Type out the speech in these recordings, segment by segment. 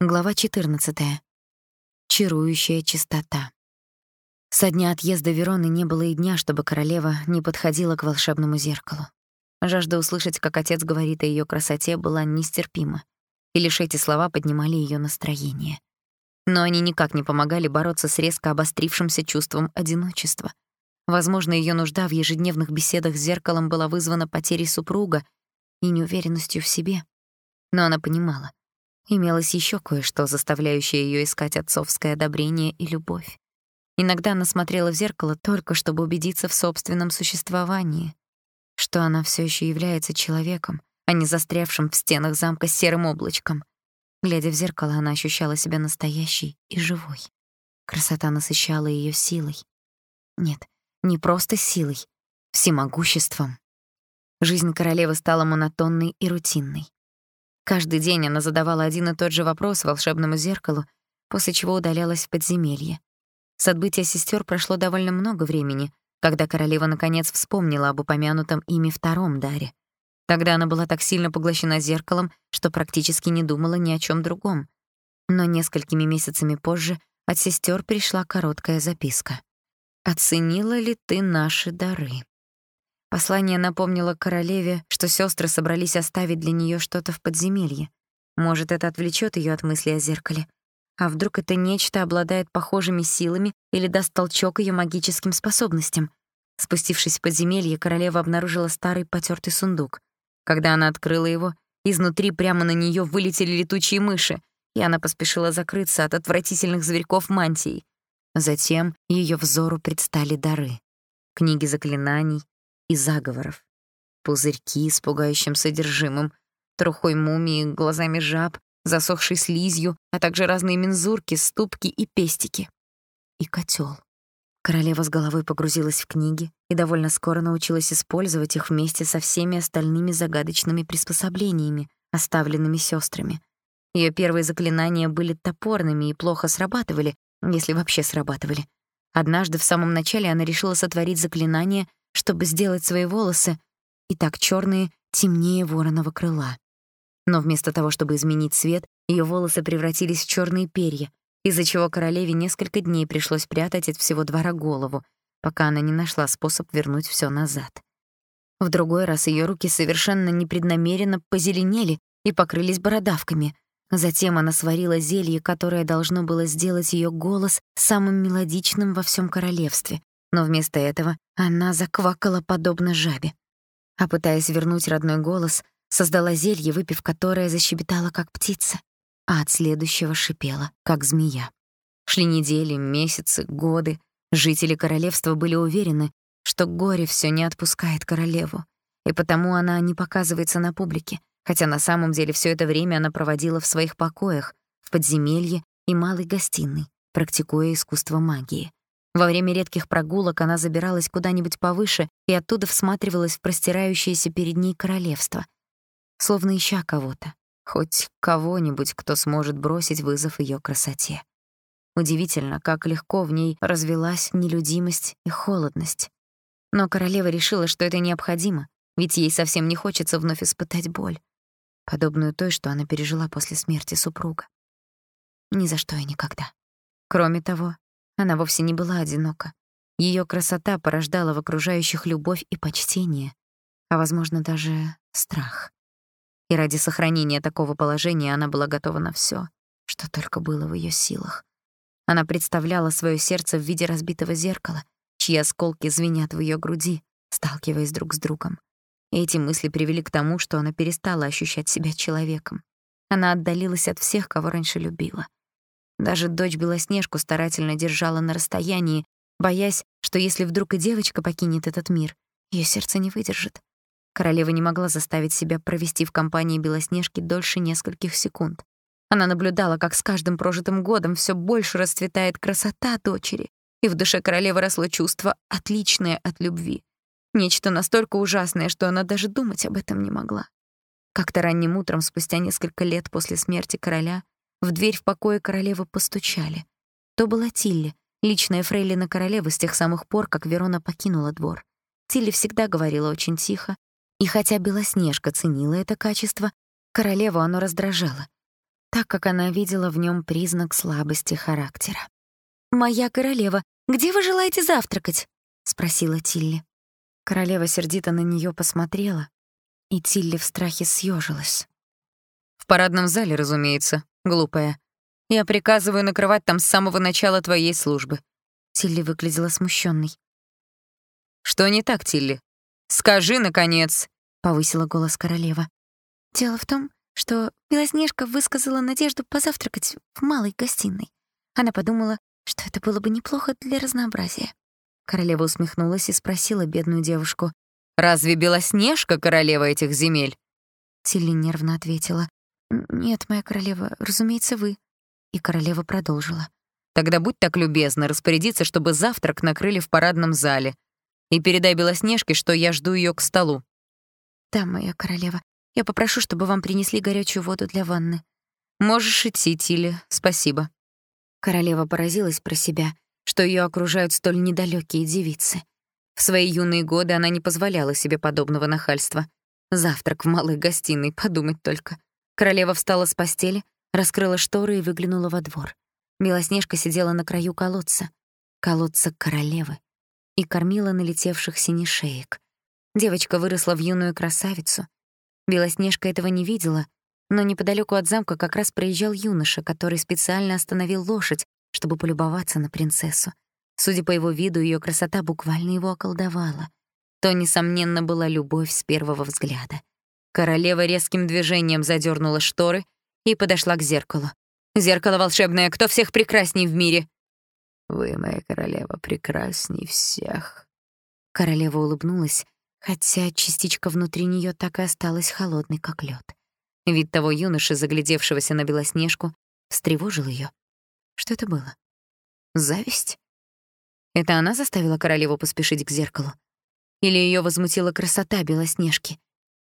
Глава 14. Чарующая чистота. Со дня отъезда Вероны не было и дня, чтобы королева не подходила к волшебному зеркалу. Жажда услышать, как отец говорит о её красоте, была нестерпима, и лишь эти слова поднимали её настроение. Но они никак не помогали бороться с резко обострившимся чувством одиночества. Возможно, её нужда в ежедневных беседах с зеркалом была вызвана потерей супруга и неуверенностью в себе. Но она понимала, Имелось еще кое-что, заставляющее ее искать отцовское одобрение и любовь. Иногда она смотрела в зеркало только чтобы убедиться в собственном существовании, что она все еще является человеком, а не застрявшим в стенах замка серым облачком. Глядя в зеркало, она ощущала себя настоящей и живой. Красота насыщала ее силой. Нет, не просто силой, всемогуществом. Жизнь королевы стала монотонной и рутинной. Каждый день она задавала один и тот же вопрос волшебному зеркалу, после чего удалялась в подземелье. С отбытия сестер прошло довольно много времени, когда королева наконец вспомнила об упомянутом ими втором даре. Тогда она была так сильно поглощена зеркалом, что практически не думала ни о чем другом. Но несколькими месяцами позже от сестер пришла короткая записка. «Оценила ли ты наши дары?» Послание напомнило королеве, что сестры собрались оставить для нее что-то в подземелье. Может, это отвлечет ее от мысли о зеркале. А вдруг это нечто обладает похожими силами или даст толчок ее магическим способностям? Спустившись в подземелье, королева обнаружила старый потертый сундук. Когда она открыла его, изнутри прямо на нее вылетели летучие мыши, и она поспешила закрыться от отвратительных зверьков мантии. Затем ее взору предстали дары. Книги заклинаний, и заговоров. Пузырьки с пугающим содержимым, трухой мумии, глазами жаб, засохшей слизью, а также разные мензурки, ступки и пестики. И котел. Королева с головой погрузилась в книги и довольно скоро научилась использовать их вместе со всеми остальными загадочными приспособлениями, оставленными сестрами. Ее первые заклинания были топорными и плохо срабатывали, если вообще срабатывали. Однажды в самом начале она решила сотворить заклинание, чтобы сделать свои волосы, и так черные, темнее вороного крыла. Но вместо того, чтобы изменить цвет, ее волосы превратились в черные перья, из-за чего королеве несколько дней пришлось прятать от всего двора голову, пока она не нашла способ вернуть все назад. В другой раз ее руки совершенно непреднамеренно позеленели и покрылись бородавками. Затем она сварила зелье, которое должно было сделать ее голос самым мелодичным во всем королевстве, но вместо этого она заквакала подобно жабе. А пытаясь вернуть родной голос, создала зелье, выпив которое защебетала как птица, а от следующего шипела, как змея. Шли недели, месяцы, годы. Жители королевства были уверены, что горе все не отпускает королеву, и потому она не показывается на публике, хотя на самом деле все это время она проводила в своих покоях, в подземелье и малой гостиной, практикуя искусство магии. Во время редких прогулок она забиралась куда-нибудь повыше и оттуда всматривалась в простирающееся перед ней королевство, словно ища кого-то, хоть кого-нибудь, кто сможет бросить вызов ее красоте. Удивительно, как легко в ней развелась нелюдимость и холодность. Но королева решила, что это необходимо, ведь ей совсем не хочется вновь испытать боль, подобную той, что она пережила после смерти супруга. Ни за что и никогда. Кроме того, она вовсе не была одинока. Ее красота порождала в окружающих любовь и почтение, а, возможно, даже страх. И ради сохранения такого положения она была готова на все, что только было в ее силах. Она представляла свое сердце в виде разбитого зеркала, чьи осколки звенят в ее груди, сталкиваясь друг с другом. И эти мысли привели к тому, что она перестала ощущать себя человеком. Она отдалилась от всех, кого раньше любила. Даже дочь Белоснежку старательно держала на расстоянии, боясь, что если вдруг и девочка покинет этот мир, ее сердце не выдержит. Королева не могла заставить себя провести в компании Белоснежки дольше нескольких секунд. Она наблюдала, как с каждым прожитым годом все больше расцветает красота дочери, и в душе королевы росло чувство, отличное от любви. Нечто настолько ужасное, что она даже думать об этом не могла. Как-то ранним утром, спустя несколько лет после смерти короля, в дверь в покое королевы постучали. То была Тилли, личная фрейлина королевы с тех самых пор, как Верона покинула двор. Тилли всегда говорила очень тихо, и хотя Белоснежка ценила это качество, королеву оно раздражало. так как она видела в нем признак слабости характера. «Моя королева, где вы желаете завтракать?» — спросила Тилли. Королева сердито на нее посмотрела, и Тилли в страхе съежилась. «В парадном зале, разумеется, глупая. Я приказываю накрывать там с самого начала твоей службы». Тилли выглядела смущенной. «Что не так, Тилли? Скажи, наконец!» — повысила голос королева. «Дело в том, что Белоснежка высказала надежду позавтракать в малой гостиной. Она подумала, что это было бы неплохо для разнообразия. Королева усмехнулась и спросила бедную девушку. «Разве Белоснежка королева этих земель?» Тилли нервно ответила. «Нет, моя королева, разумеется, вы». И королева продолжила. «Тогда будь так любезна распорядиться, чтобы завтрак накрыли в парадном зале. И передай Белоснежке, что я жду ее к столу». «Да, моя королева. Я попрошу, чтобы вам принесли горячую воду для ванны». «Можешь идти, Тилли, спасибо». Королева поразилась про себя — что ее окружают столь недалекие девицы. В свои юные годы она не позволяла себе подобного нахальства. Завтрак в малой гостиной, подумать только. Королева встала с постели, раскрыла шторы и выглянула во двор. Белоснежка сидела на краю колодца, колодца королевы, и кормила налетевших синешеек. Девочка выросла в юную красавицу. Белоснежка этого не видела, но неподалеку от замка как раз проезжал юноша, который специально остановил лошадь, чтобы полюбоваться на принцессу. Судя по его виду, ее красота буквально его околдовала. То, несомненно, была любовь с первого взгляда. Королева резким движением задернула шторы и подошла к зеркалу. «Зеркало волшебное, кто всех прекрасней в мире?» «Вы, моя королева, прекрасней всех». Королева улыбнулась, хотя частичка внутри нее так и осталась холодной, как лед. Вид того юноши, заглядевшегося на Белоснежку, встревожил ее. Что это было? Зависть? Это она заставила королеву поспешить к зеркалу? Или ее возмутила красота Белоснежки?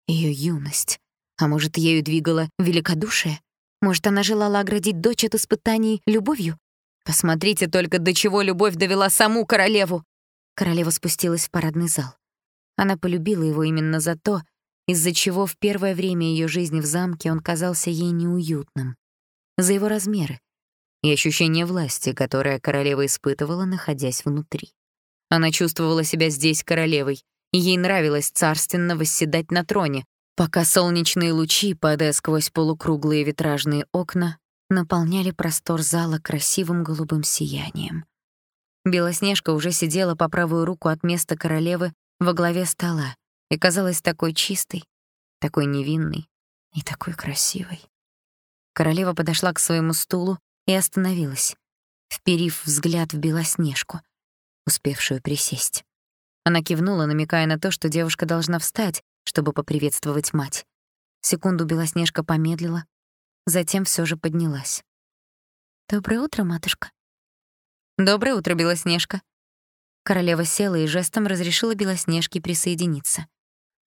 Ее юность? А может, ею двигало великодушие? Может, она желала оградить дочь от испытаний любовью? Посмотрите только, до чего любовь довела саму королеву. Королева спустилась в парадный зал. Она полюбила его именно за то, из-за чего в первое время ее жизни в замке он казался ей неуютным. За его размеры, и ощущение власти, которое королева испытывала, находясь внутри. Она чувствовала себя здесь королевой, ей нравилось царственно восседать на троне, пока солнечные лучи, падая сквозь полукруглые витражные окна, наполняли простор зала красивым голубым сиянием. Белоснежка уже сидела по правую руку от места королевы во главе стола и казалась такой чистой, такой невинной и такой красивой. Королева подошла к своему стулу и остановилась, вперив взгляд в Белоснежку, успевшую присесть. Она кивнула, намекая на то, что девушка должна встать, чтобы поприветствовать мать. Секунду Белоснежка помедлила, затем все же поднялась. «Доброе утро, матушка». «Доброе утро, Белоснежка». Королева села и жестом разрешила Белоснежке присоединиться.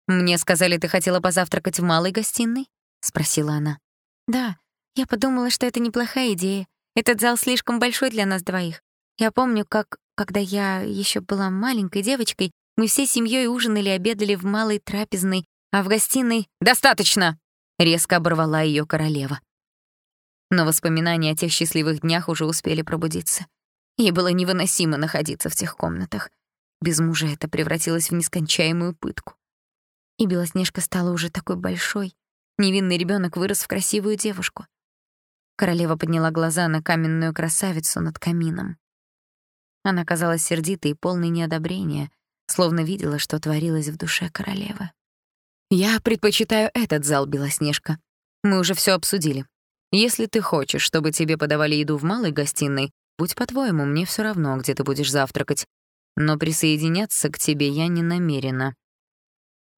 «Мне сказали, ты хотела позавтракать в малой гостиной?» — спросила она. «Да, я подумала, что это неплохая идея. Этот зал слишком большой для нас двоих. Я помню, как, когда я еще была маленькой девочкой, мы всей семьей ужинали и обедали в малой трапезной, а в гостиной «Достаточно!» — резко оборвала ее королева. Но воспоминания о тех счастливых днях уже успели пробудиться. Ей было невыносимо находиться в тех комнатах. Без мужа это превратилось в нескончаемую пытку. И Белоснежка стала уже такой большой. Невинный ребенок вырос в красивую девушку. Королева подняла глаза на каменную красавицу над камином. Она казалась сердитой и полной неодобрения, словно видела, что творилось в душе королевы. «Я предпочитаю этот зал, Белоснежка. Мы уже все обсудили. Если ты хочешь, чтобы тебе подавали еду в малой гостиной, будь по-твоему, мне все равно, где ты будешь завтракать. Но присоединяться к тебе я не намерена».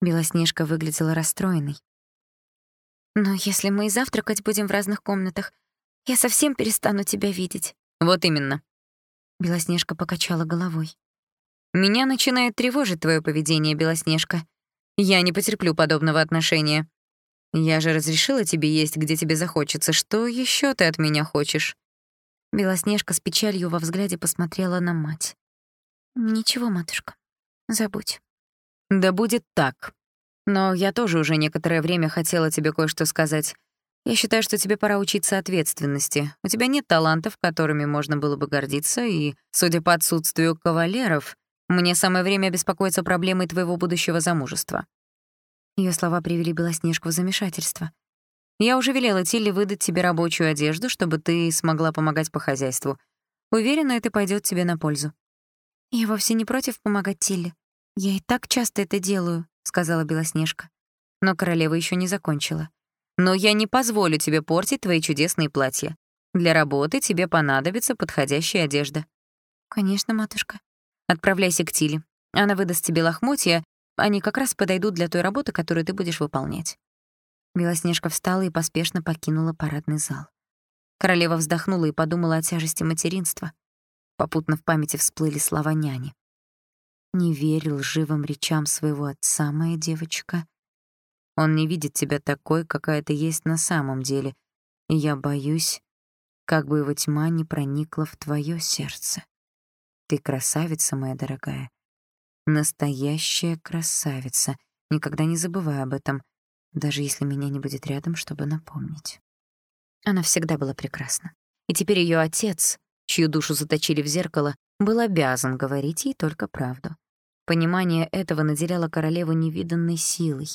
Белоснежка выглядела расстроенной. «Но если мы и завтракать будем в разных комнатах, я совсем перестану тебя видеть. Вот именно. Белоснежка покачала головой. Меня начинает тревожить твое поведение, Белоснежка. Я не потерплю подобного отношения. Я же разрешила тебе есть, где тебе захочется. Что еще ты от меня хочешь? Белоснежка с печалью во взгляде посмотрела на мать. Ничего, матушка. Забудь. Да будет так. Но я тоже уже некоторое время хотела тебе кое-что сказать. Я считаю, что тебе пора учиться ответственности. У тебя нет талантов, которыми можно было бы гордиться, и, судя по отсутствию кавалеров, мне самое время беспокоиться проблемой твоего будущего замужества». Ее слова привели Белоснежку в замешательство. «Я уже велела Тилли выдать тебе рабочую одежду, чтобы ты смогла помогать по хозяйству. Уверена, это пойдет тебе на пользу». «Я вовсе не против помогать Тилли. Я и так часто это делаю», — сказала Белоснежка. Но королева еще не закончила. «Но я не позволю тебе портить твои чудесные платья. Для работы тебе понадобится подходящая одежда». «Конечно, матушка». «Отправляйся к Тиле. Она выдаст тебе лохмотья, они как раз подойдут для той работы, которую ты будешь выполнять». Белоснежка встала и поспешно покинула парадный зал. Королева вздохнула и подумала о тяжести материнства. Попутно в памяти всплыли слова няни. «Не верил лживым речам своего отца, моя девочка. Он не видит тебя такой, какая ты есть на самом деле, и я боюсь, как бы его тьма не проникла в твое сердце. Ты красавица, моя дорогая. Настоящая красавица. Никогда не забывай об этом, даже если меня не будет рядом, чтобы напомнить. Она всегда была прекрасна. И теперь ее отец, чью душу заточили в зеркало, был обязан говорить ей только правду. Понимание этого наделяло королеву невиданной силой.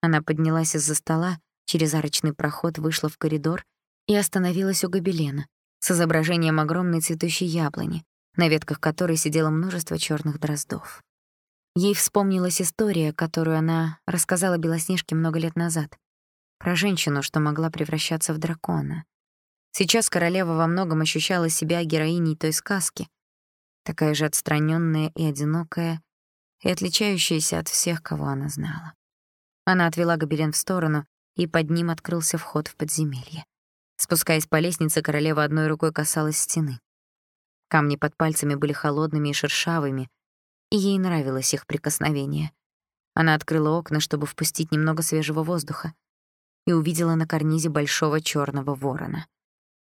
Она поднялась из-за стола, через арочный проход вышла в коридор и остановилась у гобелена с изображением огромной цветущей яблони, на ветках которой сидело множество черных дроздов. Ей вспомнилась история, которую она рассказала Белоснежке много лет назад, про женщину, что могла превращаться в дракона. Сейчас королева во многом ощущала себя героиней той сказки, такая же отстраненная и одинокая, и отличающаяся от всех, кого она знала. Она отвела гобелен в сторону, и под ним открылся вход в подземелье. Спускаясь по лестнице, королева одной рукой касалась стены. Камни под пальцами были холодными и шершавыми, и ей нравилось их прикосновение. Она открыла окна, чтобы впустить немного свежего воздуха, и увидела на карнизе большого черного ворона.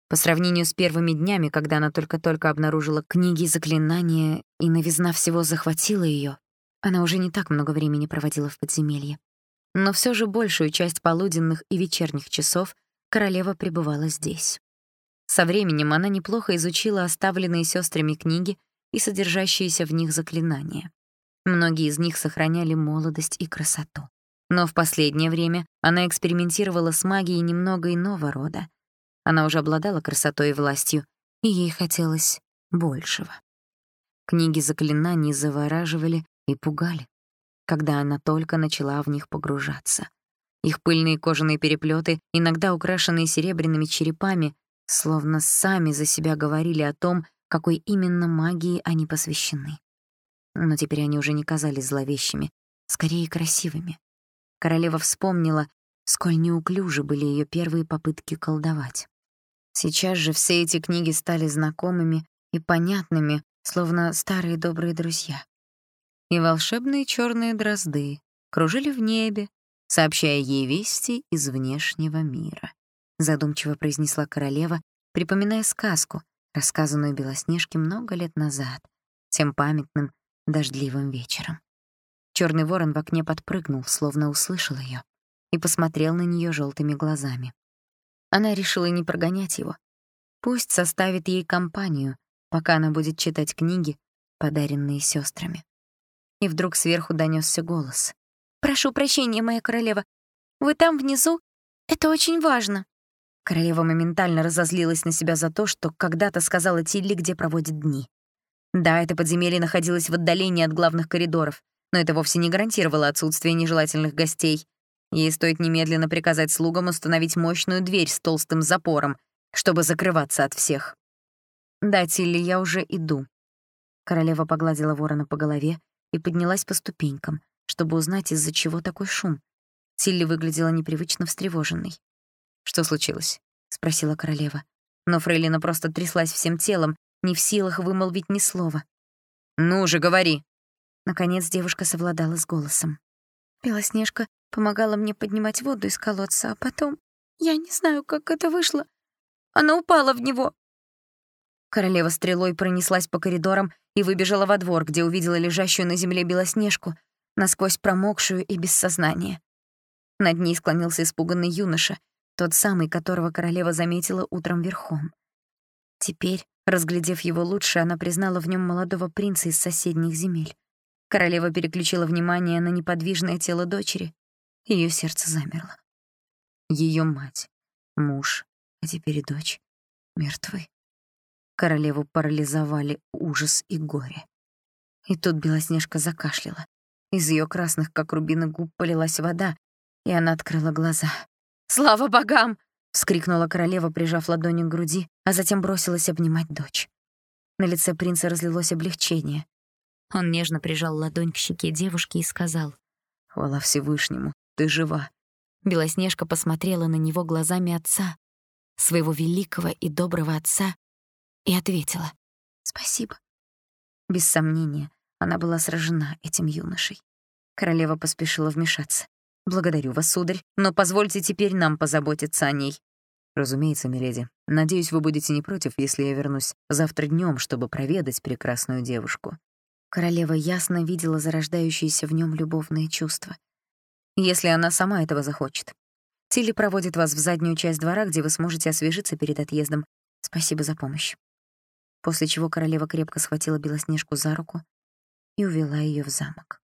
По сравнению с первыми днями, когда она только-только обнаружила книги и заклинания, и новизна всего захватила ее, она уже не так много времени проводила в подземелье. Но все же большую часть полуденных и вечерних часов королева пребывала здесь. Со временем она неплохо изучила оставленные сестрами книги и содержащиеся в них заклинания. Многие из них сохраняли молодость и красоту. Но в последнее время она экспериментировала с магией немного иного рода. Она уже обладала красотой и властью, и ей хотелось большего. Книги заклинаний завораживали и пугали, когда она только начала в них погружаться. Их пыльные кожаные переплеты, иногда украшенные серебряными черепами, словно сами за себя говорили о том, какой именно магии они посвящены. Но теперь они уже не казались зловещими, скорее красивыми. Королева вспомнила, сколь неуклюжи были ее первые попытки колдовать. Сейчас же все эти книги стали знакомыми и понятными, словно старые добрые друзья. И волшебные черные дрозды кружили в небе, сообщая ей вести из внешнего мира. Задумчиво произнесла королева, припоминая сказку, рассказанную Белоснежке много лет назад, тем памятным дождливым вечером. Черный ворон в окне подпрыгнул, словно услышал ее, и посмотрел на нее желтыми глазами. Она решила не прогонять его. Пусть составит ей компанию, пока она будет читать книги, подаренные сестрами. И вдруг сверху донесся голос. «Прошу прощения, моя королева. Вы там внизу? Это очень важно». Королева моментально разозлилась на себя за то, что когда-то сказала Тилли, где проводит дни. Да, это подземелье находилось в отдалении от главных коридоров, но это вовсе не гарантировало отсутствие нежелательных гостей. Ей стоит немедленно приказать слугам установить мощную дверь с толстым запором, чтобы закрываться от всех. «Да, Тилли, я уже иду». Королева погладила ворона по голове и поднялась по ступенькам, чтобы узнать, из-за чего такой шум. Тилли выглядела непривычно встревоженной. «Что случилось?» — спросила королева. Но Фрейлина просто тряслась всем телом, не в силах вымолвить ни слова. «Ну же, говори!» Наконец девушка совладала с голосом. Белоснежка помогала мне поднимать воду из колодца, а потом... Я не знаю, как это вышло. Она упала в него. Королева стрелой пронеслась по коридорам и выбежала во двор, где увидела лежащую на земле Белоснежку, насквозь промокшую и без сознания. Над ней склонился испуганный юноша, тот самый, которого королева заметила утром верхом. Теперь, разглядев его лучше, она признала в нем молодого принца из соседних земель. Королева переключила внимание на неподвижное тело дочери. Ее сердце замерло. Ее мать, муж, а теперь и дочь мертвы. Королеву парализовали ужас и горе. И тут Белоснежка закашляла. Из ее красных, как рубины, губ полилась вода, и она открыла глаза. «Слава богам!» — вскрикнула королева, прижав ладони к груди, а затем бросилась обнимать дочь. На лице принца разлилось облегчение. Он нежно прижал ладонь к щеке девушки и сказал. «Хвала Всевышнему, ты жива». Белоснежка посмотрела на него глазами отца, своего великого и доброго отца, и ответила. «Спасибо». Без сомнения, она была сражена этим юношей. Королева поспешила вмешаться. «Благодарю вас, сударь, но позвольте теперь нам позаботиться о ней». «Разумеется, миледи. Надеюсь, вы будете не против, если я вернусь завтра днем, чтобы проведать прекрасную девушку». Королева ясно видела зарождающиеся в нем любовные чувства. Если она сама этого захочет. Тилли проводит вас в заднюю часть двора, где вы сможете освежиться перед отъездом. Спасибо за помощь. После чего королева крепко схватила Белоснежку за руку и увела ее в замок.